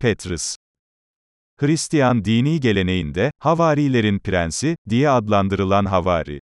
Petrus. Hristiyan dini geleneğinde, havarilerin prensi, diye adlandırılan havari,